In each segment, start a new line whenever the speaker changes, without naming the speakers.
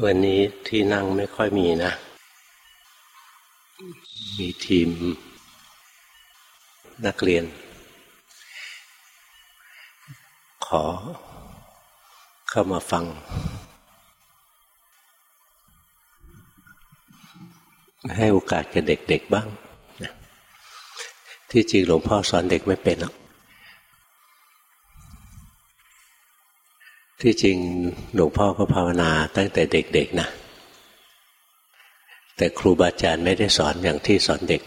วันนี้ที่นั่งไม่ค่อยมีนะ มีทีม นักเรียน ขอ เข้ามาฟัง ให้โอกาสกับเด็กๆบ้าง ที่จริงหลวงพ่อสอนเด็กไม่เป็นหรอก ที่จริงหลวงพ่อก็ภาวนาตั้งแต่เด็กๆนะ แต่ครูบาอาจารย์ไม่ได้สอนอย่างที่สอนเด็ก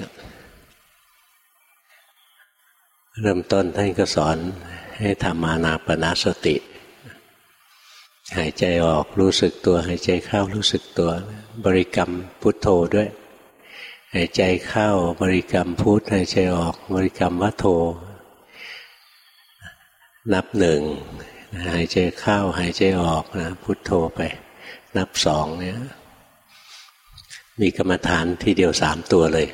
เริ่มต้นท่านก็สอนให้ทำมานาปนาสติ หายใจออกรู้สึกตัว หายใจเข้ารู้สึกตัว บริกรรมพุทโธด้วย หายใจเข้าบริกรรมพุทหายใจออก บริกรรมวัโธนับหนึ่ง หายใจเข้าหายใจออกนะพุทโธไป นับสองเนี่ย มีกรรมฐานที่เดียวสามตัวเลย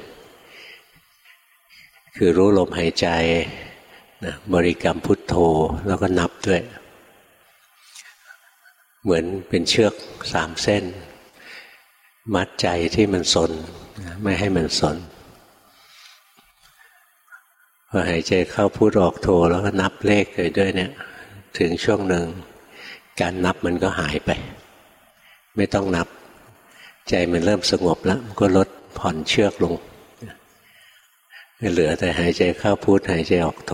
คือรู้ลมหายใจนะบริกรรมพุทโธแล้วก็นับด้วย เหมือนเป็นเชือกสามเส้น มัดใจที่มันสน ไม่ให้มันสนพอหายใจเข้าพุทออกโธแล้วก็นับเลขเลยด้วยเนี่ย ถึงช่วงหนึ่ง การนับมันก็หายไป ไม่ต้องนับ ใจมันเริ่มสงบแล้วมันก็ลดผ่อนเชือกลงเหลือแต่หายใจเข้าพุทหายใจออกโท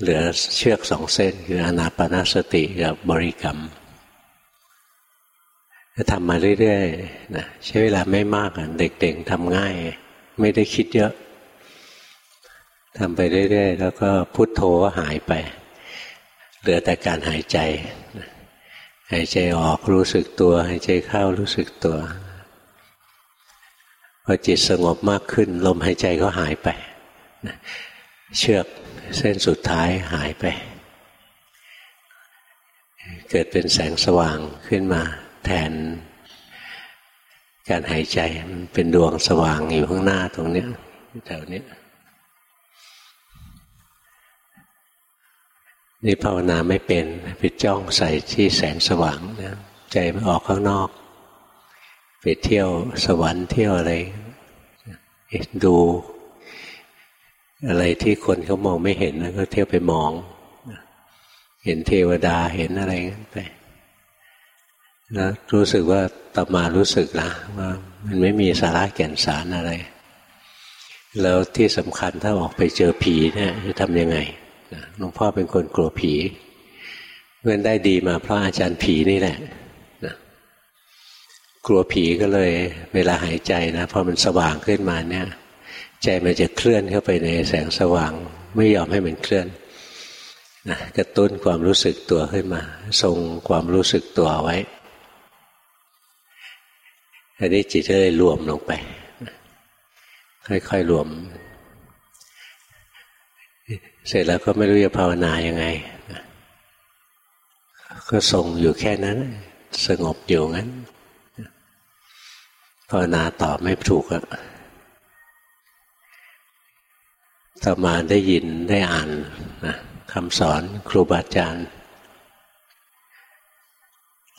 เหลือเชือกสองเส้น คืออนาปนาสติกับบริกรรมจะทำมาเรื่อยๆนะใช้เวลาไม่มากเด็กๆทำง่าย ไม่ได้คิดเยอะ ทำไปเรื่อยๆ แล้วก็พุทโธก็หายไป เหลือแต่การหายใจ หายใจออกรู้สึกตัว หายใจเข้ารู้สึกตัวพอจิตสงบมากขึ้น ลมหายใจก็หายไป เชือกเส้นสุดท้ายหายไป เกิดเป็นแสงสว่างขึ้นมา แทนการหายใจมันเป็นดวงสว่างอยู่ข้างหน้าตรงนี้แถวนี้ นี่ภาวนาไม่เป็นไปจ้องใส่ที่แสงสว่างนะใจมันออกข้างนอก ไปเที่ยวสวรรค์เที่ยวอะไรดู อะไรที่คนเขามองไม่เห็นแล้วก็เที่ยวไปมองเห็นเทวดาเห็นอะไรไปแล้วรู้สึกว่าต่อมารู้สึกละว่ามันไม่มีสาระแก่นสารอะไร แล้วที่สำคัญถ้าออกไปเจอผีเนี่ยจะทำยังไง หลวงพ่อเป็นคนกลัวผีเพื่อนได้ดีมาเพราะอาจารย์ผีนี่แหละกลัวผีก็เลย เวลาหายใจนะพอมันสว่างขึ้นมาเนี่ย ใจมันจะเคลื่อนเข้าไปในแสงสว่าง ไม่ยอมให้มันเคลื่อนนะกระตุ้นความรู้สึกตัวขึ้นมา ทรงความรู้สึกตัวไว้อันนี้จิตจะเลยรวมลงไป ค่อยๆรวม เสร็จแล้วก็ไม่รู้จะภาวนายังไง ก็ทรงอยู่แค่นั้น สงบอยู่งั้นภาวนาต่อไม่ถูกอะต่อมาได้ยินได้อ่านนะคำสอนครูบาอาจารย์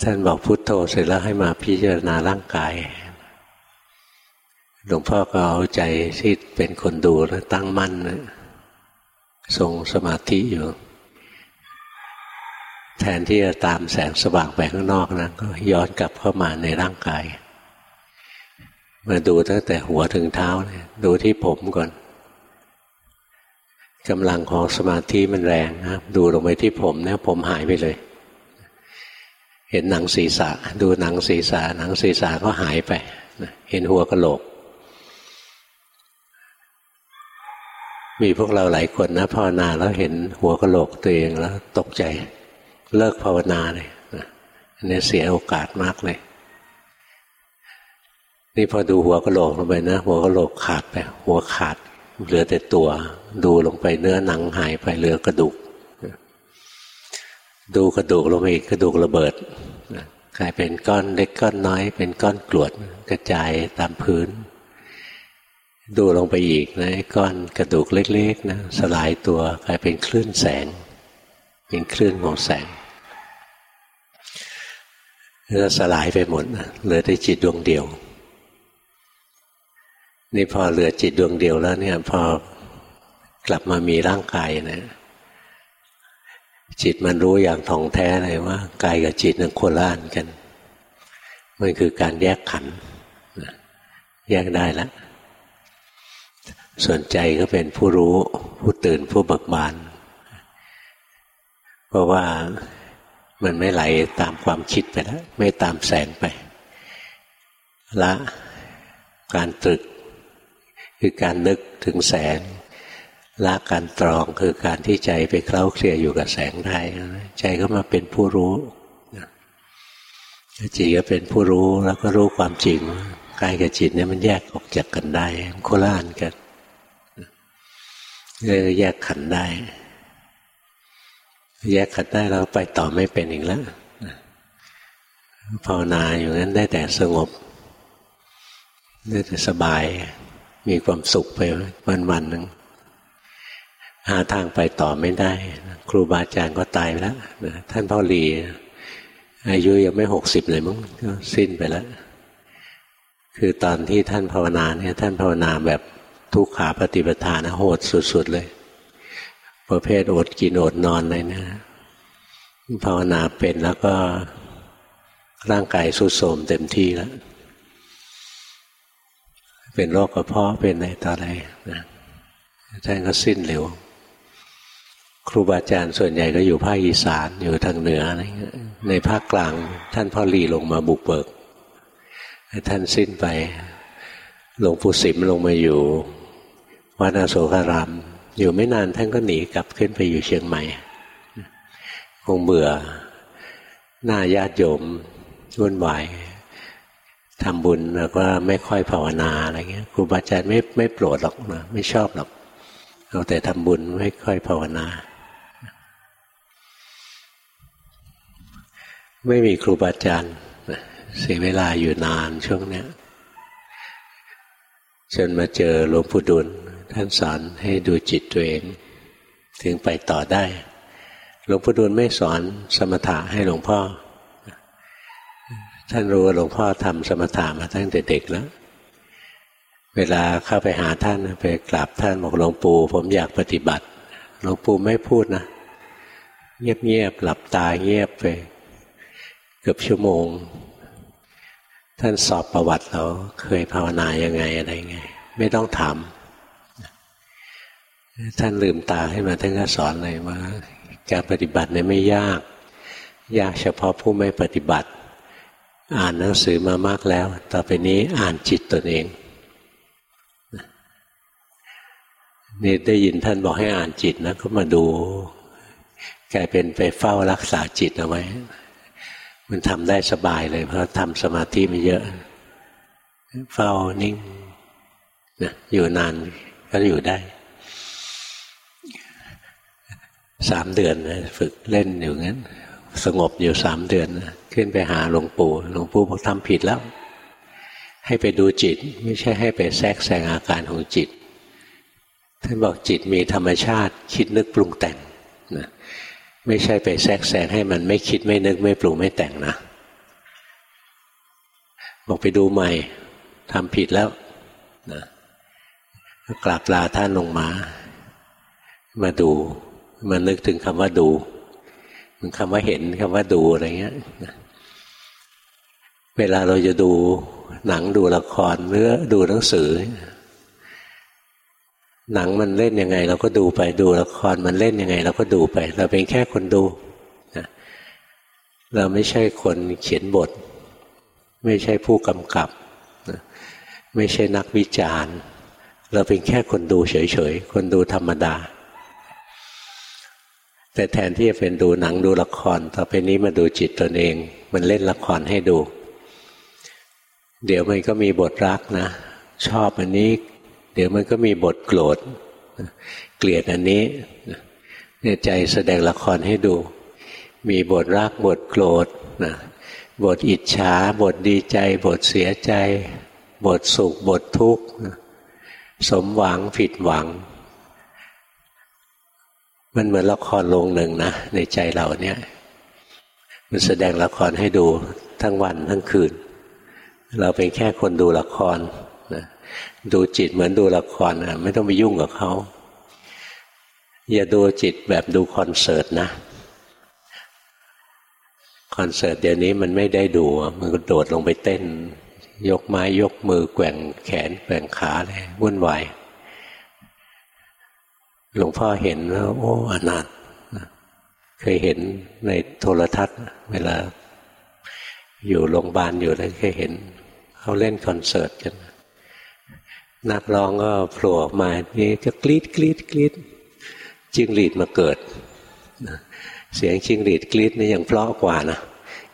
ท่านบอกพุทโธเสร็จแล้วให้มาพิจารณาร่างกาย หลวงพ่อก็เอาใจที่เป็นคนดูแล้วตั้งมั่นนะ ทรงสมาธิอยู่ แทนที่จะตามแสงสว่างไปข้างนอกนะก็ย้อนกลับเข้ามาในร่างกาย มาดูตั้งแต่หัวถึงเท้าเลยดูที่ผมก่อนกำลังของสมาธิมันแรงนะดูลงไปที่ผมเนี่ยผมหายไปเลย เห็นหนังศีรษะ ดูหนังศีรษะ หนังศีรษะก็หายไป เห็นหัวกระโหลก มีพวกเราหลายคนนะภาวนาแล้วเห็นหัวกะโหลกตัวเองแล้วตกใจเลิกภาวนาเลยอันนี้เสียโอกาสมากเลย นี่พอดูหัวกะโหลกลงไปนะ หัวกะโหลกขาดไป หัวขาด เหลือแต่ตัว ดูลงไปเนื้อหนังหายไปเหลือกระดูก ดูกระดูกลงไปอีกกระดูกระเบิดกลายเป็นก้อนเล็กก้อนน้อย เป็นก้อนกรวดกระจายตามพื้น ดูลงไปอีกนะก้อนกระดูกเล็กๆนะสลายตัวกลายเป็นคลื่นแสง เป็นคลื่นของแสงก็สลายไปหมดเหลือแต่จิตดวงเดียว นี่พอเหลือจิตดวงเดียวแล้วเนี่ย พอกลับมามีร่างกายนะจิตมันรู้อย่างท่องแท้เลยว่ากายกับจิตนั้นโคล่านกันมันคือการแยกขันแยกได้แล้ว ส่วนใจก็เป็นผู้รู้ ผู้ตื่นผู้เบิกบานเพราะว่ามันไม่ไหลตามความคิดไปแล้ว ไม่ตามแสงไป ละการตรึก คือการนึกถึงแสง ละการตรองคือการที่ใจไปเคล้าเคลียอยู่กับแสงได้ใจก็มาเป็นผู้รู้จิตก็เป็นผู้รู้แล้วก็รู้ความจริงกายกับจิตเนี่ยมันแยกออกจากกันได้โคล่านกัน เลยแยกขันได้ แยกขันได้เราไปต่อไม่เป็นอีกแล้วภาวนาอยู่นั้นได้แต่สงบ ได้แต่สบายมีความสุขไปวันวันหนึ่งหาทางไปต่อไม่ได้ ครูบาอาจารย์ก็ตายไปแล้วท่านพ่อหลีอายุยังไม่หกสิบเลยมั้งก็สิ้นไปแล้ว คือตอนที่ท่านภาวนาเนี่ยท่านภาวนาแบบ ทุกขาปฏิปทานะโหดสุด ๆ เลย ประเภทอดกินอดนอนเลยนะภาวนาเป็นแล้วก็ร่างกายสุดโทมเต็มที่แล้ว เป็นโรคกระเพาะเป็นอะไรต่ออะไรนะท่านก็สิ้นเร็ว ครูบาอาจารย์ส่วนใหญ่ก็อยู่ภาคอีสานอยู่ทางเหนืออะไรเงี้ยในภาคกลาง ท่านพ่อหลีลงมาบุกเบิกท่านสิ้นไปหลวงปู่สิมลงมาอยู่ วัดอโศการาม อยู่ไม่นานท่านก็หนีกลับขึ้นไปอยู่เชียงใหม่คงเบื่อหน้าญาติโยมวุ่นวายทำบุญแล้วก็ไม่ค่อยภาวนาอะไรเงี้ยครูบาอาจารย์ไม่ไม่โปรดหรอกนะไม่ชอบหรอกเอาแต่ทำบุญไม่ค่อยภาวนา ไม่มีครูบาอาจารย์เสียเวลาอยู่นานช่วงเนี้ยจนมาเจอหลวงปู่ดุล ท่านสอนให้ดูจิตตัวเอง ถึงไปต่อได้ หลวงปู่ดูลไม่สอนสมถะให้หลวงพ่อ ท่านรู้ว่าหลวงพ่อทำสมถะมาตั้งแต่เด็กแล้ว เวลาเข้าไปหาท่านไปกราบท่านบอกหลวงปู่ผมอยากปฏิบัติ หลวงปู่ไม่พูดนะ เงียบๆหลับตาเงียบไป เกือบชั่วโมงท่านสอบประวัติเราเคยภาวนายังไงอะไรไง ไม่ต้องถาม ท่านลืมตาให้มาท่านก็สอนเลยว่า การปฏิบัติเนี่ยไม่ยาก ยากเฉพาะผู้ไม่ปฏิบัติ อ่านหนังสือมามากแล้ว ต่อไปนี้อ่านจิตตนเองนี่ได้ยินท่านบอกให้อ่านจิตนะก็มาดูกลายเป็นไปเฝ้ารักษาจิตเอาไว้ มันทำได้สบายเลย เพราะทำสมาธิมาเยอะ เฝ้านิ่งนะอยู่นานก็อยู่ได้ สามเดือนนะฝึกเล่นอยู่งั้น สงบอยู่สามเดือนนะขึ้นไปหาหลวงปู่หลวงปู่บอกทำผิดแล้ว ให้ไปดูจิต ไม่ใช่ให้ไปแทรกแซงอาการของจิตท่านบอกจิตมีธรรมชาติ คิดนึกปรุงแต่งนะไม่ใช่ไปแทรกแซงให้มันไม่คิดไม่นึกไม่ปรุงไม่แต่งนะ บอกไปดูใหม่ทำผิดแล้วนะกราบลาท่านลงมา มาดู มันนึกถึงคำว่าดูมันคำว่าเห็นคำว่าดูอะไรเงี้ยเวลาเราจะดูหนังดูละครหรือดูหนังสือ หนังมันเล่นยังไง เราก็ดูไปดูละครมันเล่นยังไง เราก็ดูไป เราเป็นแค่คนดูเราไม่ใช่คนเขียนบท ไม่ใช่ผู้กำกับไม่ใช่นักวิจารณ์ เราเป็นแค่คนดูเฉยๆ คนดูธรรมดา แต่แทนที่จะเป็นดูหนังดูละคร ต่อไปนี้มาดูจิตตนเอง มันเล่นละครให้ดู เดี๋ยวมันก็มีบทรักนะ ชอบอันนี้ เดี๋ยวมันก็มีบทโกรธเกลียดอันนี้เนี่ยใจแสดงละครให้ดู มีบทรักบทโกรธนะบทอิจฉา บทดีใจ บทเสียใจ บทสุข บททุกข์ สมหวังผิดหวัง มันเหมือนละครลงหนึ่งนะในใจเราเนี่ย มันแสดงละครให้ดูทั้งวันทั้งคืน เราเป็นแค่คนดูละครนะดูจิตเหมือนดูละครนะไม่ต้องไปยุ่งกับเขาอย่าดูจิตแบบดูคอนเสิร์ตนะคอนเสิร์ตเดี๋ยวนี้มันไม่ได้ดูมันก็โดดลงไปเต้น ยกไม้ยกมือแกว่งแขนแกว่งขาเลยวุ่นวาย หลวงพ่อเห็นแล้วโอ้อนาถเคยเห็นในโทรทัศน์ เวลา อยู่โรงพยาบาลอยู่แล้วเคยเห็นเขาเล่นคอนเสิร์ตกันนักร้องก็โผล่ออกมานี่ก็กรีดกรีดกรีดจิงหรีดมาเกิด เสียงจิงหรีดกรีดนี่ยังเพลาะกว่านะ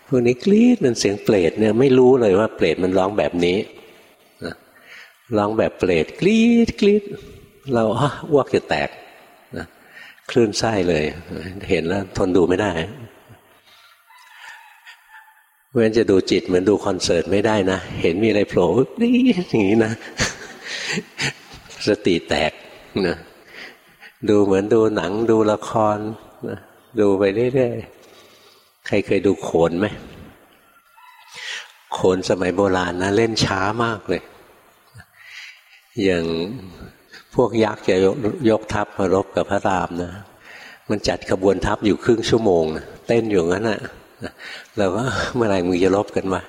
พวกนี้กรีดมันเสียงเปรตเนี่ยไม่รู้เลยว่าเปรตมันร้องแบบนี้ร้องแบบเปรตกรีดกรีดเราอ้วกจะแตก คลื่นไส้เลย เห็นแล้วทนดูไม่ได้เว้นจะดูจิตเหมือนดูคอนเสิร์ตไม่ได้นะ เห็นมีอะไรโผล่นี่อย่างนี้นะ สติแตกนะดูเหมือนดูหนังดูละครนะดูไปเรื่อยๆ ใครเคยดูโขนไหมโขนสมัยโบราณนะ เล่นช้ามากเลย อย่าง พวกยักษ์จะยกทัพมารบกับพระรามนะ มันจัดขบวนทัพอยู่ครึ่งชั่วโมงนะเต้นอยู่งั้นนะเราก็เมื่อไหร่มึงจะลบกันมา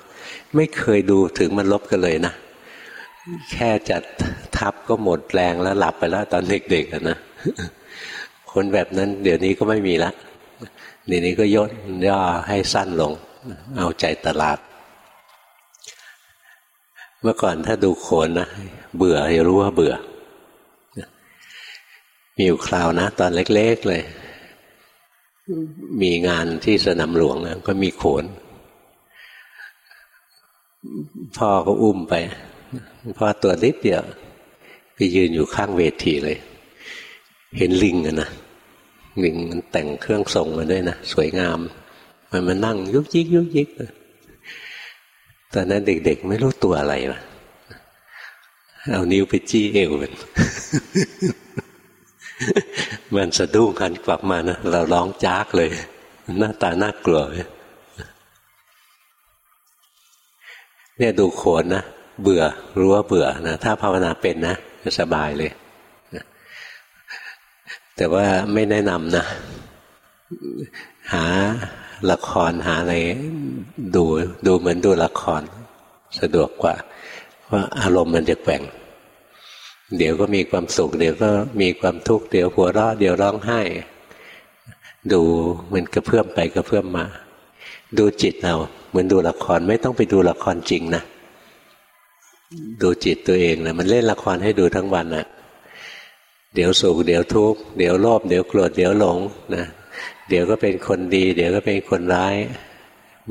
ไม่เคยดูถึงมันลบกันเลยนะแค่จัดทัพก็หมดแรงแล้วหลับไปแล้ว ตอนเด็กๆนะคนแบบนั้น เดี๋ยวนี้ก็ไม่มีละเดี๋ยวนี้ก็ยดย่อให้สั้นลง เอาใจตลาด เมื่อก่อนถ้าดูโขนนะเบื่อจะรู้ว่าเบื่อ มีอยู่คราวนะ ตอนเล็กๆเลย มีงานที่สนามหลวงนะก็มีโขน พ่อก็อุ้มไป พ่อตัวนิดเดียวไปยืนอยู่ข้างเวทีเลย เห็นลิงอะนะลิงมันแต่งเครื่องทรงมาด้วยนะสวยงาม มันมานั่งยุกยิกยุกยิกตอนนั้นเด็กๆ ไม่รู้ตัวอะไรวะเอานิ้วไปจี้เอวมัน มันสะดุ้งกันกลับมานะเราร้องจากเลย หน้าตาน่ากลัวเนี่ยดูโขนนะเบื่อรู้ว่าเบื่อนะถ้าภาวนาเป็นนะจะสบายเลย แต่ว่าไม่แนะนำนะ หาละครหาอะไรดูดูเหมือนดูละคร สะดวกกว่า เพราะอารมณ์มันจะแกว่ง เดี๋ยวก็มีความสุข เดี๋ยวก็มีความทุกข์เดี๋ยวหัวเราะเดี๋ยวร้องไห้ ดูมันกระเพื่อมไปกระเพื่อมมา ดูจิตเราเหมือนดูละครไม่ต้องไปดูละครจริงนะดูจิตตัวเองนะมันเล่นละครให้ดูทั้งวันนะเดี๋ยวสุขเดี๋ยวทุกข์เดี๋ยวโลภเดี๋ยวโกรธเดี๋ยวหลงนะเดี๋ยวก็เป็นคนดี เดี๋ยวก็เป็นคนร้าย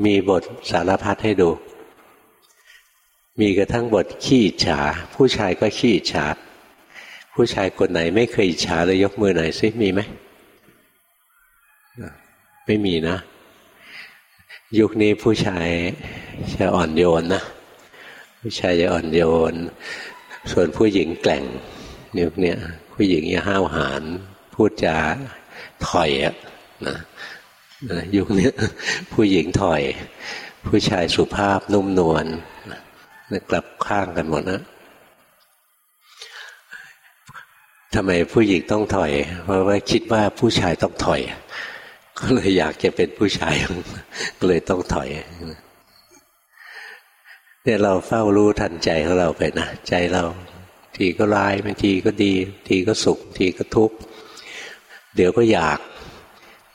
มีบทสารพัดให้ดู มีกระทั่งบทขี้ฉา ผู้ชายก็ขี้ฉา ผู้ชายคนไหนไม่เคยอิจฉาเลยยกมือหน่อยซิมีไหมไม่มีนะ ยุคนี้ผู้ชายจะอ่อนโยนนะผู้ชายจะอ่อนโยน ส่วนผู้หญิงแกล่งยุคนี้ผู้หญิงจะห้าวหาญพูดจาถอยอะนะยุคนี้ผู้หญิงถอย ผู้ชายสุภาพนุ่มนวล กลับข้างกันหมดนะทำไมผู้หญิงต้องถอย เพราะว่าคิดว่าผู้ชายต้องถอย ก็เลยอยากจะเป็นผู้ชายก็เลยต้องถอยเนี่ยเราเฝ้ารู้ทันใจของเราไปนะใจเรา ทีก็ร้ายบางทีก็ดี ทีก็สุข ทีก็ทุกข์เดี๋ยวก็อยาก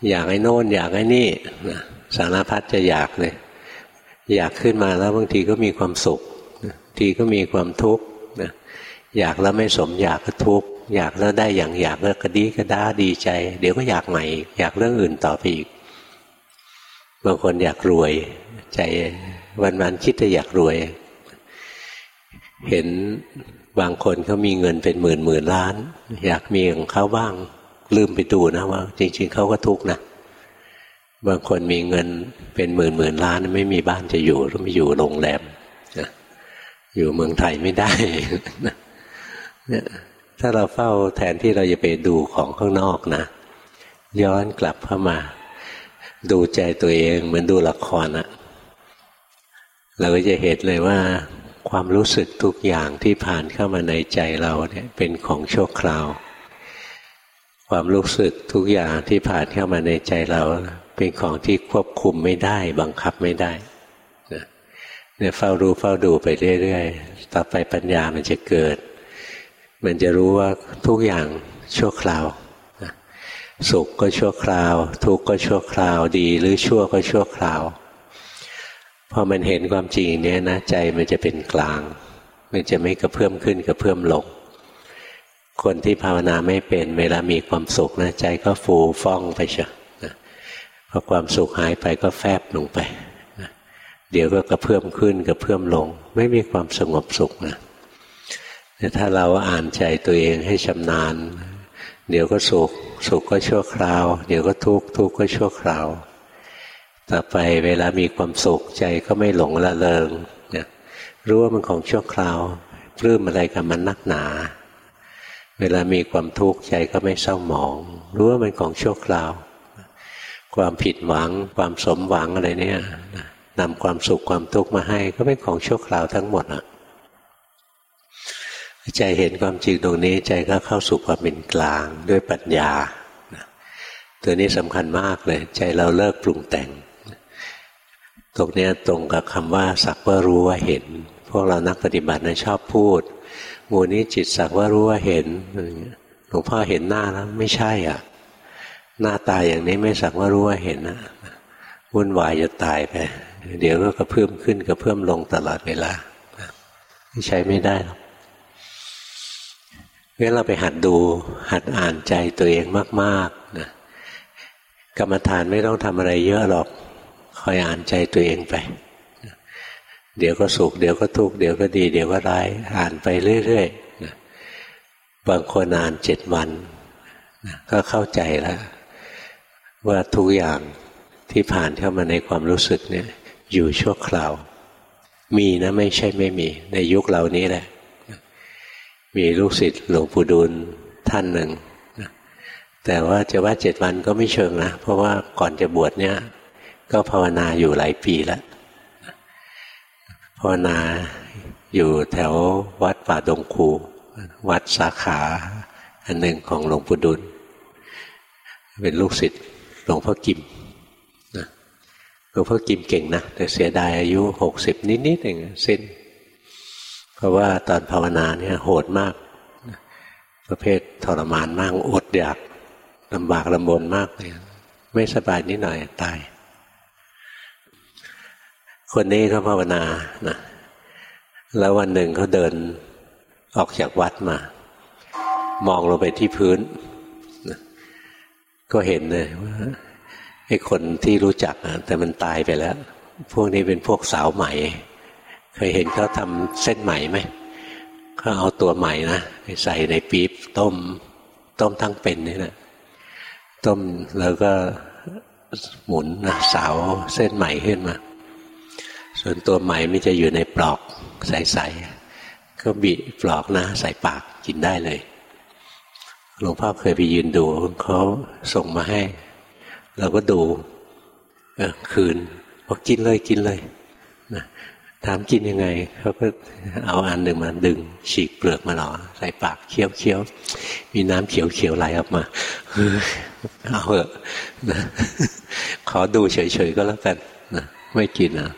อยากไอ้โน่นอยากไอ้นี่นะสารพัดจะอยากเลยอยากขึ้นมาแล้วบางทีก็มีความสุข ทีก็มีความทุกข์นะอยากแล้วไม่สมอยากก็ทุกข์อยากแล้วได้อย่างอยากแล้วก็ดีก็ด้าดีใจ เดี๋ยวก็อยากใหม่อยากเรื่องอื่นต่อไปอีกบางคนอยากรวย ใจวันๆคิดจะอยากรวย เห็นบางคนเขามีเงินเป็นหมื่นหมื่นล้าน อยากมีของเขาบ้าง ลืมไปดูนะว่า จริง ๆเขาก็ทุกข์นะบางคนมีเงินเป็นหมื่นหมื่นล้าน ไม่มีบ้านจะอยู่ต้องไปอยู่โรงแรม อยู่เมืองไทยไม่ได้เนี่ยถ้าเราเฝ้าแทนที่เราจะไปดูของข้างนอกนะ ย้อนกลับเข้ามา ดูใจตัวเองเหมือนดูละครอะเราก็จะเห็นเลยว่า ความรู้สึกทุกอย่างที่ผ่านเข้ามาในใจเราเนี่ยเป็นของชั่วคราว ความรู้สึกทุกอย่างที่ผ่านเข้ามาในใจเรา เป็นของที่ควบคุมไม่ได้ บังคับไม่ได้ เนี่ยเฝ้ารู้เฝ้าดูไปเรื่อยๆ ต่อไปปัญญามันจะเกิด มันจะรู้ว่าทุกอย่างชั่วคราว สุขก็ชั่วคราว ทุกข์ก็ชั่วคราว ดีหรือชั่วก็ชั่วคราว พอมันเห็นความจริงเนี้ยนะใจมันจะเป็นกลาง มันจะไม่กระเพื่อมขึ้นกระเพื่อมลง คนที่ภาวนาไม่เป็นเวลามีความสุขนะใจก็ฟูฟ่องไปเชียวพอความสุขหายไปก็แฟบลงไป เดี๋ยวก็กระเพื่อมขึ้นกระเพื่อมลง ไม่มีความสงบสุขนะแต่ถ้าเราอ่านใจตัวเองให้ชำนาญ เดี๋ยวก็สุข สุขก็ชั่วคราว เดี๋ยวก็ทุกข์ทุกข์ก็ชั่วคราว ต่อไปเวลามีความสุขใจก็ไม่หลงละเลงนะรู้ว่ามันของชั่วคราวปลื้มอะไรกับมันนักหนา เวลามีความทุกข์ใจก็ไม่เศร้าหมอง รู้ว่ามันของชั่วคราว ความผิดหวัง ความสมหวังอะไรเนี่ยน นำความสุขความทุกข์มาให้ก็เป็นของชั่วคราวทั้งหมดอะใจเห็นความจริงตรงนี้ใจก็เข้าสู่ความเป็นกลางด้วยปัญญา ตัวนี้สำคัญมากเลย ใจเราเลิกปรุงแต่ง ตรงนี้ตรงกับคำว่า สักว่ารู้ว่าเห็น พวกเรานักปฏิบัตินะชอบพูดมูนี้จิตสักว่ารู้ว่าเห็นหลวงพ่อเห็นหน้าแล้วไม่ใช่อะ หน้าตาอย่างนี้ไม่สักว่ารู้ว่าเห็นนะวุ่นวายจะตายไป เดี๋ยวก็กระเพื่อมขึ้นกระเพื่อมลงตลอดเวลาใช้ไม่ได้หรอกงั้นเราไปหัดดูหัดอ่านใจตัวเองมากๆนะกรรมฐานไม่ต้องทำอะไรเยอะหรอก คอยอ่านใจตัวเองไป เดี๋ยวก็สุข เดี๋ยวก็ทุกข์เดี๋ยวก็ดี เดี๋ยวก็ร้าย อ่านไปเรื่อยๆนะบางคนอ่านเจ็ดวันนะก็เข้าใจแล้ว ว่าทุกอย่างที่ผ่านเข้ามาในความรู้สึกเนี่ย อยู่ชั่วคราว มีนะไม่ใช่ไม่มี ในยุคเหล่านี้แหละ มีลูกศิษย์หลวงปู่ดูลท่านหนึ่งแต่ว่าจะว่าเจ็ดวันก็ไม่เชิงนะเพราะว่าก่อนจะบวชเนี่ย ก็ภาวนาอยู่หลายปีแล้วภาวนาอยู่แถววัดป่าดงคู วัดสาขาอันหนึ่งของหลวงปู่ดุล เป็นลูกศิษย์หลวงพ่อกิม หลวงพ่อกิมเก่งนะแต่เสียดายอายุหกสิบนิดๆเองสิ้น เพราะว่าตอนภาวนาเนี่ยโหดมาก ประเภททรมานมากอดอยากลำบากลำบนมากเลยไม่สบายนิดหน่อยตาย คนนี้เขาภาวนานะแล้ววันหนึ่งเขาเดินออกจากวัดมา มองลงไปที่พื้น ก็เห็นเลยว่า ไอ้คนที่รู้จักแต่มันตายไปแล้ว พวกนี้เป็นพวกสาวใหม่ เคยเห็นเขาทำเส้นไหมไหมเขาเอาตัวใหม่นะไปใส่ในปี๊บต้ม ต้มทั้งเป็นนี่นะต้มแล้วก็หมุนนะสาวเส้นใหม่ขึ้นมา ส่วนตัวใหม่ไม่จะอยู่ในปลอกใสๆก็บีปลอกนะ ใส่ปากกินได้เลยหลวงพ่อเคยไปยืนดูเขาส่งมาให้ เราก็ดูคืนบอกกินเลยกินเลยนะถามกินยังไงเขาก็เอาอันหนึ่งมาดึง ฉีกเปลือกมาหรอใส่ปากเคี้ยวเคี้ยวมีน้ำเขียวเขียวไหลออกมาเอาเถอะนะขอดูเฉยๆก็แล้วกันนะไม่กินนะ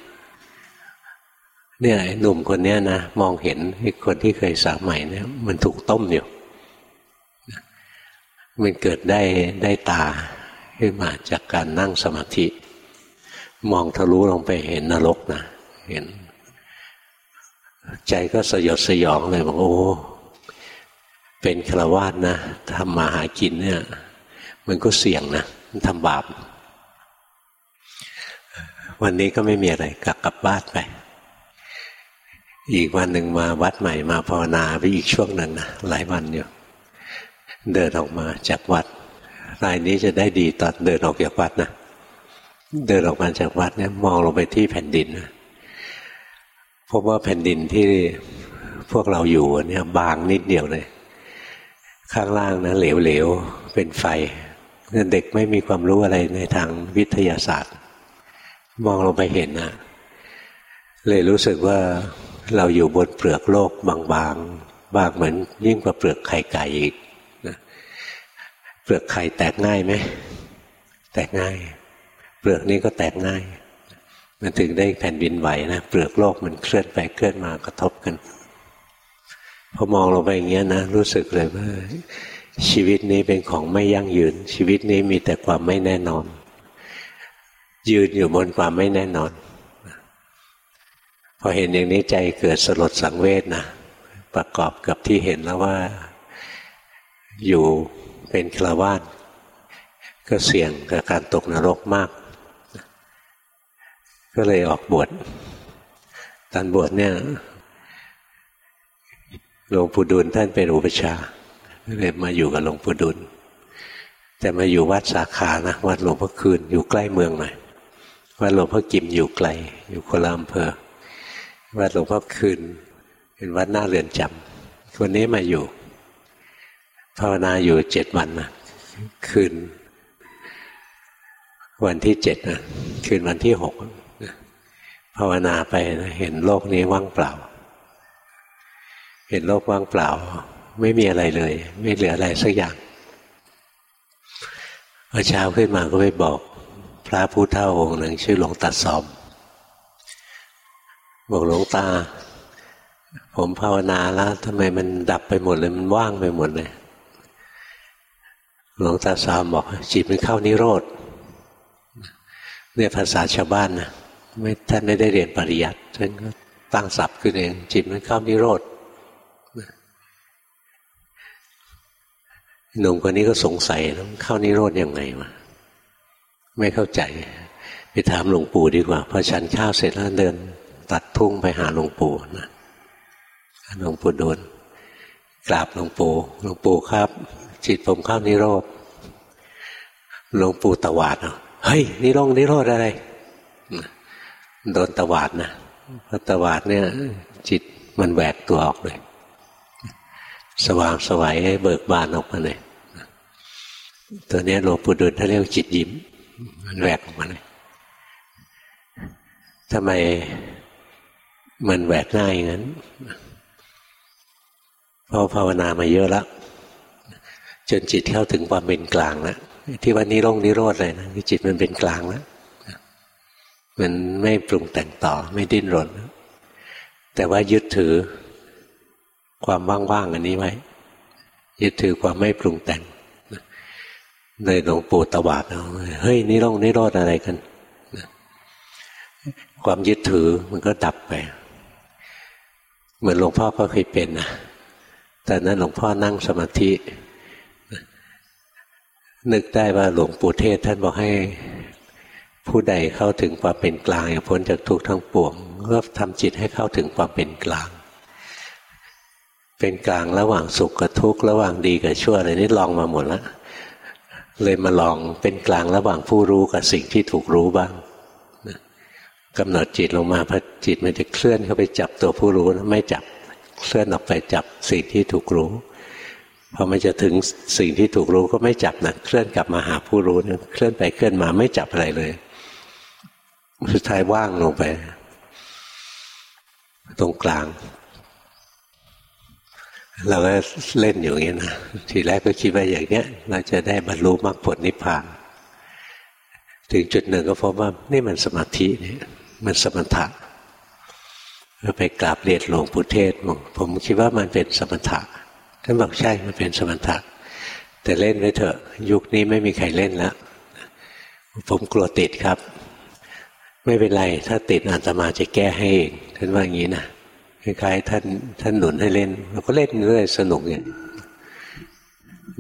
เนี่ยหนุ่มคนเนี้ยนะมองเห็นไอ้คนที่เคยสาใหม่เนี่ยมันถูกต้มอยู่มันเกิดได้ได้ตา ขึ้นมาจากการนั่งสมาธิ มองทะลุลงไปเห็นนรกนะเห็น ใจก็สยดสยองเลยบอกโอ้เป็นฆราวาสนะทำมาหากินเนี่ย มันก็เสี่ยงนะมันทำบาป วันนี้ก็ไม่มีอะไรกลับกลับบ้านไป อีกวันหนึ่งมาวัดใหม่มาภาวนาไปอีกช่วงหนึ่งนะหลายวันอยู่เดินออกมาจากวัด รายนี้จะได้ดีตอนเดินออกจากวัดนะเดินออกมาจากวัดเนี่ยมองลงไปที่แผ่นดินนะพบว่าแผ่นดินที่พวกเราอยู่เนี่ยบางนิดเดียวเลย ข้างล่างนะเหลวๆเป็นไฟเด็กไม่มีความรู้อะไรในทางวิทยาศาสตร์ มองลงไปเห็นนะเลยรู้สึกว่าเราอยู่บนเปลือกโลกบางๆบางเหมือนยิ่งกว่าเปลือกไข่ไก่อีก เปลือกไข่แตกง่ายไหมแตกง่าย เปลือกนี้ก็แตกง่าย มันถึงได้แผ่นดินไหวนะเปลือกโลกมันเคลื่อนไปเคลื่อนมากระทบกันพอมองลงไปอย่างเงี้ยนะรู้สึกเลยว่า ชีวิตนี้เป็นของไม่ยั่งยืน ชีวิตนี้มีแต่ความไม่แน่นอน ยืนอยู่บนความไม่แน่นอนพอเห็นอย่างนี้ใจเกิดสลดสังเวชนะประกอบกับที่เห็นแล้วว่าอยู่ เป็นคราวาสก็เสี่ยงกับการตกนรกมาก ก็เลยออกบวชตอนบวชเนี่ยหลวงปู่ดูลท่านเป็นอุปชาเลยมาอยู่กับหลวงปู่ดุลแต่มาอยู่วัดสาขานะวัดหลวงพ่อคืนอยู่ใกล้เมืองหน่อยวัดหลวงพ่อกิมอยู่ไกล อยู่คนละอำเภอวัดหลวงพ่อคืน เป็นวัดหน้าเรือนจำคนนี้มาอยู่ ภาวนาอยู่เจ็ดวันนะคืน วันที่เจ็ดนะคืนวันที่หกภาวนาไปนะเห็นโลกนี้ว่างเปล่า เห็นโลกว่างเปล่า ไม่มีอะไรเลย ไม่เหลืออะไรสักอย่างพอเช้าขึ้นมาก็ไปบอก พระผู้เท่าองค์หนึ่งชื่อหลวงตาสอมบอกหลวงตา ผมภาวนาแล้วทำไมมันดับไปหมดเลย มันว่างไปหมดเลย หลวงตาสามบอกจิตมันเข้านิโรธเนี่ยภาษาชาวบ้านนะไม่ท่านไม่ได้เรียนปริยัติท่านก็ตั้งศัพท์ขึ้นเองจิตมันเข้านิโรธหนุ่มคนนี้ก็สงสัยต้องเข้านิโรธยังไงวะไม่เข้าใจ ไปถามหลวงปู่ดีกว่าพอฉันข้าวเสร็จแล้วเดิน ตัดทุ่งไปหาหลวงปู่นะหลวงปู่โดนกราบหลวงปู่หลวงปู่ครับ จิตผมเข้านิโรธหลวงปู่ตวาดเนาะเฮ้ยนิโรธนิโรธอะไรโดนตวาดนะพอตวาดเนี่ย จิตมันแหวกตัวออกเลย สว่างสวัยเบิกบานออกมาเลยตัวนี้หลวงปู่ดุลท่านเรียกจิตยิ้ม มันแหวกออกมาเลยทำไมมันแหวกง่ายงั้นพอภาวนามาเยอะแล้ว จนจิตเข้าถึงความเป็นกลางแล้วที่วันนี้ร่องนิโรธเลยนะจิตมันเป็นกลางแล้วมันไม่ปรุงแต่งต่อไม่ดิ้นรน แต่ว่ายึดถือความว่างๆอันนี้ไว้ยึดถือความไม่ปรุงแต่งเลยหลวงปู่ตวาดเอาเฮ้ยนี่ร่องนี่รอดอะไรกัน ความยึดถือมันก็ดับไป เหมือนหลวงพ่อก็เคยเป็นนะแต่นั้นหลวงพ่อนั่งสมาธิ นึกได้ว่าหลวงปู่เทศท่านบอกให้ ผู้ใดเข้าถึงความเป็นกลางพ้นจากทุกข์ทั้งปวงก็ทำจิตให้เข้าถึงความเป็นกลาง เป็นกลางระหว่างสุขกับทุกข์ระหว่างดีกับชั่วอะไรนี่ลองมาหมดแล้วเลยมาลองเป็นกลางระหว่างผู้รู้กับสิ่งที่ถูกรู้บ้างกำหนดจิตลงมาพอจิตมันจะเคลื่อนเข้าไปจับตัวผู้รู้นะไม่จับเคลื่อนออกไปจับสิ่งที่ถูกรู้ พอมันจะถึงสิ่งที่ถูกรู้ก็ไม่จับนะเคลื่อนกลับมาหาผู้รู้นะเคลื่อนไปเคลื่อนมาไม่จับอะไรเลย สุดท้ายว่างลงไป ตรงกลาง เราก็เล่นอยู่อย่างนี้นะทีแรกก็คิดว่าอย่างเนี้ย เราจะได้บรรลุมรรคผลนิพพานถึงจุดหนึ่งก็พบว่านี่มันสมาธินี่มันสมถะก็ไปกราบเรียนหลวงปู่เทศผมคิดว่ามันเป็นสมถะ ท่านบอกใช่มันเป็นสมถะแต่เล่นไว้เถอะ ยุคนี้ไม่มีใครเล่นแล้วผมกลัวติดครับ ไม่เป็นไร ถ้าติดอาตมาจะแก้ให้เองท่านว่าอย่างนี้นะคล้ายๆท่านท่านหนุนให้เล่นเราก็เล่นเรื่อยสนุกเนี่ย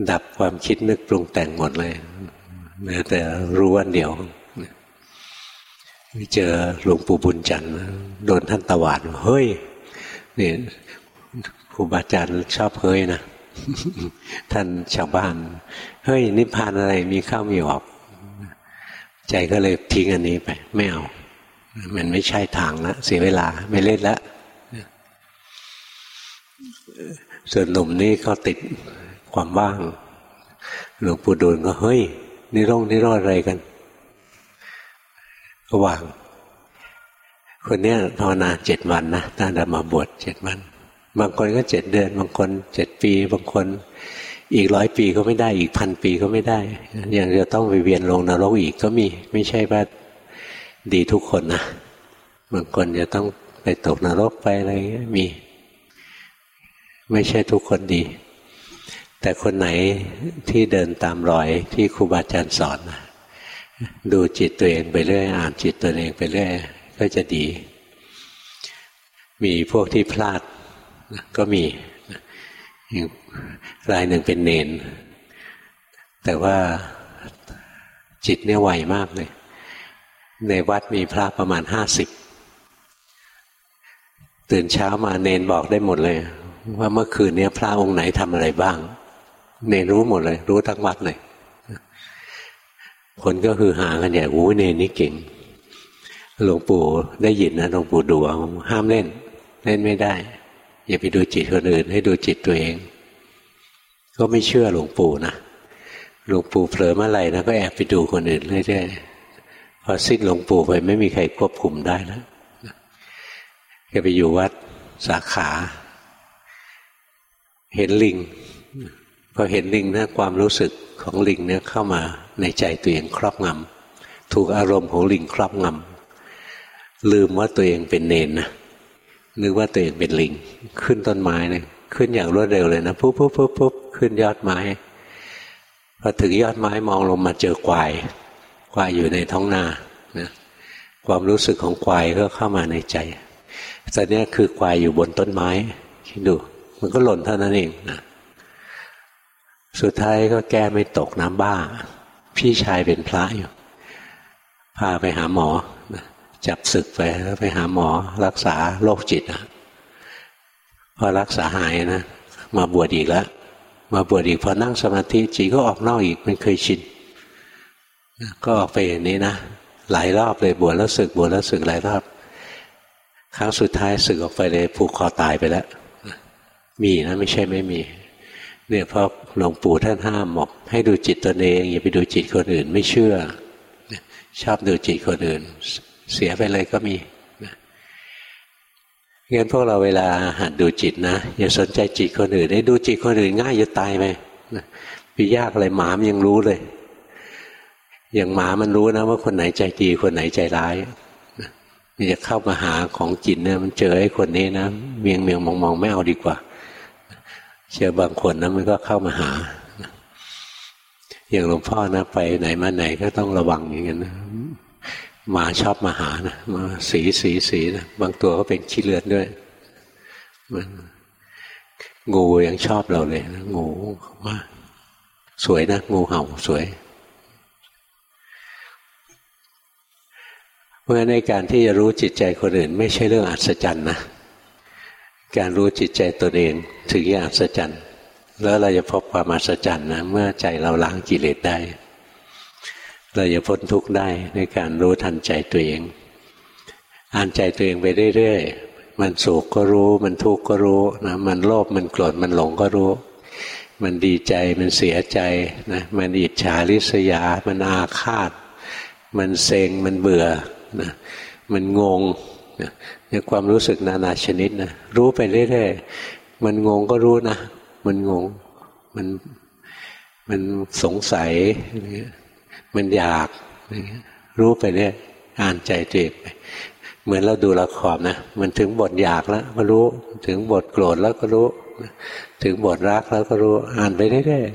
ดับความคิดนึกปรุงแต่งหมดเลยแม้แต่รู้วันเดียวเจอหลวงปู่บุญจันทร์โดนท่านตวาดเฮ้ยนี่ รูบาอาจารย์ชอบเฮ้ยนะท่านชาวบ้าน เฮ้ย นิพพานอะไรมีเข้ามีออก ใจก็เลยทิ้งอันนี้ไป ไม่เอา มันไม่ใช่ทางละเสียเวลา ไม่เล่นละส่วนหนุ่มนี่ก็ติดความว่าง หลวงปู่ดูลก็เฮ้ยนี่ร่องนี่รอดอะไรกันก็วาง คนเนี้ยภาวนาเจ็ดวันนะตั้งแต่มาบวชเจ็ดวัน บางคนก็เจ็ดเดือน บางคนเจ็ดปี บางคนอีกร้อยปีก็ไม่ได้อีกพันปีก็ไม่ได้ ยังจะต้องไปเวียนลงนรกอีกก็มี ไม่ใช่ว่าดีทุกคนนะบางคนจะต้องไปตกนรกไปอะไรมี ไม่ใช่ทุกคนดี แต่คนไหนที่เดินตามรอยที่ครูบาอาจารย์สอนดูจิตตัวเองไปเรื่อยอ่านจิตตัวเองไปเรื่อยก็จะดี มีพวกที่พลาด ก็มีรายหนึ่งเป็นเนน แต่ว่าจิตเนี่ยไวมากเลย ในวัดมีพระประมาณห้าสิบตื่นเช้ามาเนนบอกได้หมดเลย ว่าเมื่อคืนนี้พระองค์ไหนทำอะไรบ้าง เนนรู้หมดเลย รู้ทั้งวัดเลย คนก็คือหากันใหญ่โอ้เนนนี่เก่งหลวงปู่ได้ยินนะหลวงปู่ดูห้ามเล่น เล่นไม่ได้ อย่าไปดูจิตคนอื่น ให้ดูจิตตัวเอง ก็ไม่เชื่อหลวงปู่นะหลวงปู่เผลอเมื่อไหร่นะก็แอบไปดูคนอื่นเรื่อยๆพอสิ้นหลวงปู่ไปไม่มีใครควบคุมได้แล้วแกไปอยู่วัดสาขา เห็นลิงพอเห็นลิงนะความรู้สึกของลิงเนี่ยเข้ามาในใจตัวเองครอบงำถูกอารมณ์ของลิงครอบงำลืมว่าตัวเองเป็นเนนนะ นึกว่าตัวเองเป็นลิง ขึ้นต้นไม้เลยขึ้นอย่างรวดเร็วเลยนะปุ๊บปุ๊บปุ๊บปุ๊บขึ้นยอดไม้พอถึงยอดไม้มองลงมาเจอควายควายอยู่ในท้องนานะความรู้สึกของควายก็เข้ามาในใจตอนนี้คือควายอยู่บนต้นไม้คิดดู มันก็หล่นเท่านั้นเองนะสุดท้ายก็แก้ไม่ตกน้ำบ้า พี่ชายเป็นพระอยู่ พาไปหาหมอ จับศึกไปแล้วไปหาหมอรักษาโรคจิตนะพอรักษาหายนะมาบวชอีกแล้วมาบวชอีกพอนั่งสมาธิจิตก็ออกนอกอีกมันเคยชินก็ออกไปอย่างนี้นะหลายรอบเลยบวชแล้วศึกบวชแล้วศึกหลายรอบ ครั้งสุดท้ายสึกออกไปเลยผูกคอตายไปแล้วมีนะไม่ใช่ไม่มีเนี่ยเพราะหลวงปู่ท่านห้ามบอกให้ดูจิตตนเอง อย่าไปดูจิตคนอื่นไม่เชื่อ ชอบดูจิตคนอื่น เสียไปเลยก็มีงั้นพวกเราเวลาหัดดูจิตนะอย่าสนใจจิตคนอื่นได้ดูจิตคนอื่นง่ายจะตายไปปียากอะไรหมามยังรู้เลย อย่างหมามันรู้นะว่าคนไหนใจดีคนไหนใจร้ายมันจะเข้ามาหาของจิตเนี่ยมันเจอไอ้คนนี้นะเมียงเมียงมองมองไม่เอาดีกว่าเจอบางคนนะมันก็เข้ามาหา อย่างหลวงพ่อนะไปไหนมาไหนก็ต้องระวังอย่างนั้นนะ หมาชอบมาหานะมาสีสีสีนะบางตัวก็เป็นขี้เลือดด้วยมันงูยังชอบเราเลยนะงูมาสวยนะงูเห่าสวย เพราะฉะนั้นในการที่จะรู้จิตใจคนอื่น ไม่ใช่เรื่องอัศจรรย์นะการรู้จิตใจตนเองถึงจะอัศจรรย์ แล้วเราจะพบความอัศจรรย์นะเมื่อใจเราล้างกิเลสได้ เราจะพ้นทุกข์ได้ในการรู้ทันใจตัวเอง อ่านใจตัวเองไปเรื่อยๆ มันสุขก็รู้ มันทุกข์ก็รู้นะมันโลภมันโกรธมันหลงก็รู้ มันดีใจมันเสียใจนะมันอิจฉาริษยา มันอาฆาต มันเซ็งมันเบื่อนะมันงงนะในความรู้สึกนานาชนิดนะรู้ไปเรื่อยๆ มันงงก็รู้นะ มันงงมันมันสงสัย มันอยาก รู้ไปเรื่อยอ่านใจตัวเองไปเหมือนเราดูละครนะมันถึงบทอยากแล้วก็รู้ ถึงบทโกรธแล้วก็รู้ ถึงบทรักแล้วก็รู้อ่านไปเรื่อย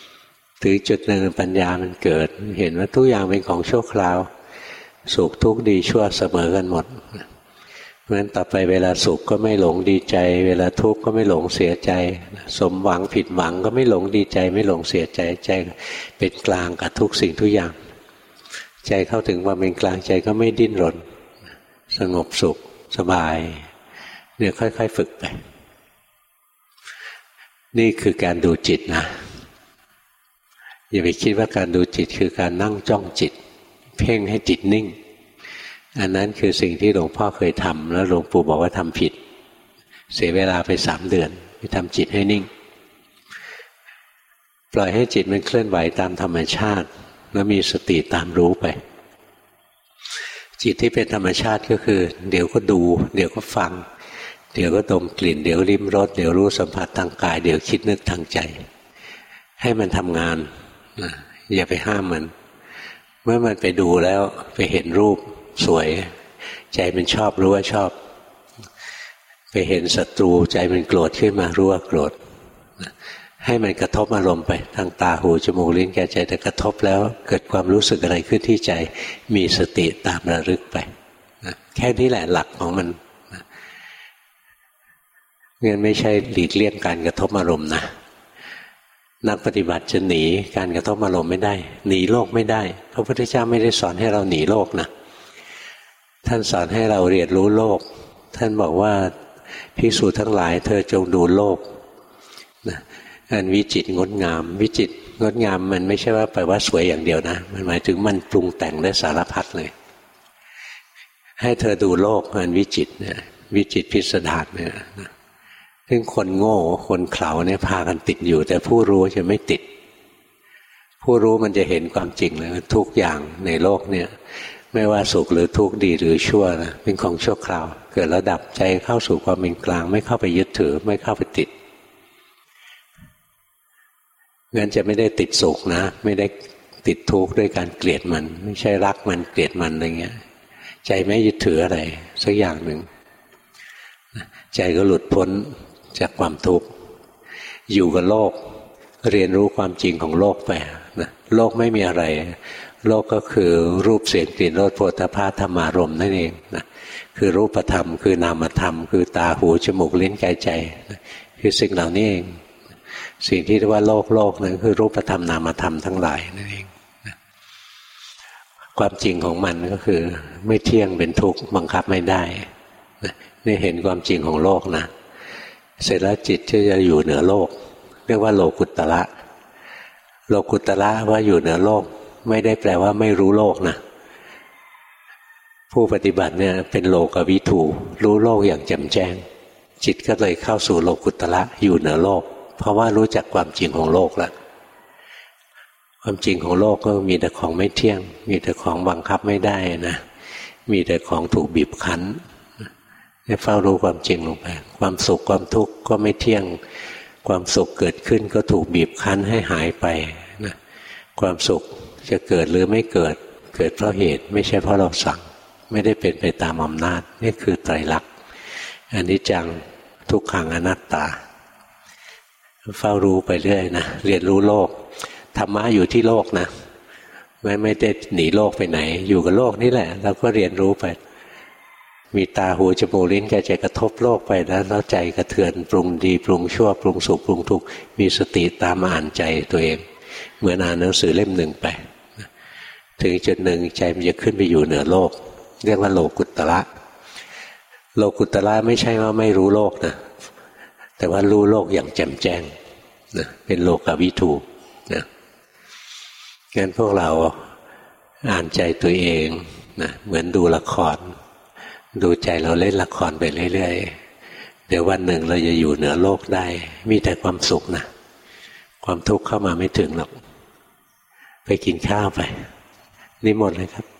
ๆถึงจุดหนึ่งปัญญามันเกิด เห็นว่าทุกอย่างเป็นของชั่วคราว สุขทุกข์ดีชั่วเสมอกันหมด เพราะฉะนั้นต่อไปเวลาสุขก็ไม่หลงดีใจ เวลาทุกข์ก็ไม่หลงเสียใจ สมหวังผิดหวังก็ไม่หลงดีใจ ไม่หลงเสียใจใจเป็นกลางกับทุกสิ่งทุกอย่าง ใจเข้าถึงว่าเป็นกลางใจก็ไม่ดิ้นรน สงบสุขสบายเนี่ยค่อย ๆ ฝึกไป นี่คือการดูจิตนะ อย่าไปคิดว่าการดูจิตคือการนั่งจ้องจิต เพ่งให้จิตนิ่ง อันนั้นคือสิ่งที่หลวงพ่อเคยทำแล้วหลวงปู่บอกว่าทำผิด เสียเวลาไปสามเดือนไปทำจิตให้นิ่ง ปล่อยให้จิตมันเคลื่อนไหวตามธรรมชาติ แล้วมีสติตามรู้ไป จิตที่เป็นธรรมชาติก็คือ เดี๋ยวก็ดู เดี๋ยวก็ฟัง เดี๋ยวก็ดมกลิ่น เดี๋ยวริมรสเดี๋ยวรู้สัมผัสทางกาย เดี๋ยวคิดนึกทางใจ ให้มันทำงานอย่าไปห้ามมัน เมื่อมันไปดูแล้วไปเห็นรูป สวย ใจมันชอบรู้ว่าชอบ ไปเห็นศัตรูใจมันโกรธขึ้นมารู้ว่าโกรธให้มันกระทบอารมณ์ไปทางตาหูจมูกลิ้นแก่ใจแต่กระทบแล้วเกิดความรู้สึกอะไรขึ้นที่ใจมีสติตามระลึกไปนะแค่นี้แหละหลักของมันเงินไม่ใช่หลีกเลี่ยงการกระทบอารมณ์นะนักปฏิบัติจะหนีการกระทบอารมณ์ไม่ได้ หนีโลกไม่ได้พระพุทธเจ้าไม่ได้สอนให้เราหนีโลกนะ ท่านสอนให้เราเรียนรู้โลก ท่านบอกว่าพิสูจทั้งหลาย เธอจงดูโลกนะอันวิจิตงดงาม วิจิตงดงามมันไม่ใช่ว่าแปลว่าสวยอย่างเดียวนะ มันหมายถึงมันปรุงแต่งได้สารพัดเลย ให้เธอดูโลกอันวิจิตเนี่ยวิจิตพิสดารเนี่ยซึ่งคนโง่คนเขลาเนี่ยพากันติดอยู่ แต่ผู้รู้จะไม่ติด ผู้รู้มันจะเห็นความจริงเลยทุกอย่างในโลกเนี่ย ไม่ว่าสุขหรือทุกข์ดีหรือชั่วนะเป็นของชั่วคราว เกิดแล้วดับใจเข้าสู่ความเป็นกลาง ไม่เข้าไปยึดถือ ไม่เข้าไปติดงั้นจะไม่ได้ติดสุขนะ ไม่ได้ติดทุกข์ด้วยการเกลียดมัน ไม่ใช่รักมันเกลียดมันอะไรเงี้ย ใจไม่ยึดถืออะไรสักอย่างหนึ่งใจก็หลุดพ้นจากความทุกข์อยู่กับโลก เรียนรู้ความจริงของโลกไปนะโลกไม่มีอะไร โลกก็คือรูปเสียงกลิ่นรสโผฏฐาธรรมารมนั่นเองนะคือรูปธรรม คือนามธรรม คือตาหูจมูกลิ้นกายใจนะคือสิ่งเหล่านี้เอง สิ่งที่เรียกว่าโลกโลกนั้นคือรูปธรรมนามธรรมทั้งหลายนั่นเองความจริงของมันก็คือ ไม่เที่ยงเป็นทุกข์บังคับไม่ได้นี่เห็นความจริงของโลกนะเสร็จแล้วจิตที่จะอยู่เหนือโลก เรียกว่าโลกุตตะโลกุตตะว่าอยู่เหนือโลก ไม่ได้แปลว่าไม่รู้โลกนะผู้ปฏิบัติเนี่ยเป็นโลกวิถูรู้โลกอย่างแจ่มแจ้ง จิตก็เลยเข้าสู่โลกุตตะอยู่เหนือโลก เพราะว่ารู้จักความจริงของโลกแล้วความจริงของโลกก็มีแต่ของไม่เที่ยง มีแต่ของบังคับไม่ได้นะมีแต่ของถูกบีบคั้นให้เฝ้ารู้ความจริงลงไปความสุขความทุกข์ก็ไม่เที่ยง ความสุขเกิดขึ้นก็ถูกบีบคั้นให้หายไปนะความสุข จะเกิดหรือไม่เกิด เกิดเพราะเหตุ ไม่ใช่เพราะเราสั่ง ไม่ได้เป็นไปตามอำนาจ นี่คือไตรลักษณ์อันนี้จังทุกขังอนัตตา เฝ้ารู้ไปเรื่อยนะเรียนรู้โลกธรรมะอยู่ที่โลกนะไม่ไม่ได้หนีโลกไปไหน อยู่กับโลกนี่แหละเราก็เรียนรู้ไปมีตาหูจมูกลิ้นกายใจกระทบโลกไปแล้วแล้วใจกระเทือนปรุงดี ปรุงชั่ว ปรุงสุขปรุงทุกข์มีสติตามอ่านใจตัวเอง เหมือนอ่านหนังสือเล่มหนึ่งไป ถึงจุดหนึ่งใจมันจะขึ้นไปอยู่เหนือโลก เรียกว่าโลกุตตะโลกุตละไม่ใช่ว่าไม่รู้โลกนะแต่ว่ารู้โลกอย่างแจ่มแจ้งนะเป็นโลกวิถูนะงั้นพวกเราอ่านใจตัวเองนะเหมือนดูละคร ดูใจเราเล่นละครไปเรื่อยๆเดี๋ยววันหนึ่งเราจะอยู่เหนือโลกได้ มีแต่ความสุขนะความทุกข์เข้ามาไม่ถึงหรอก ไปกินข้าวไป นี่หมดเลยครับ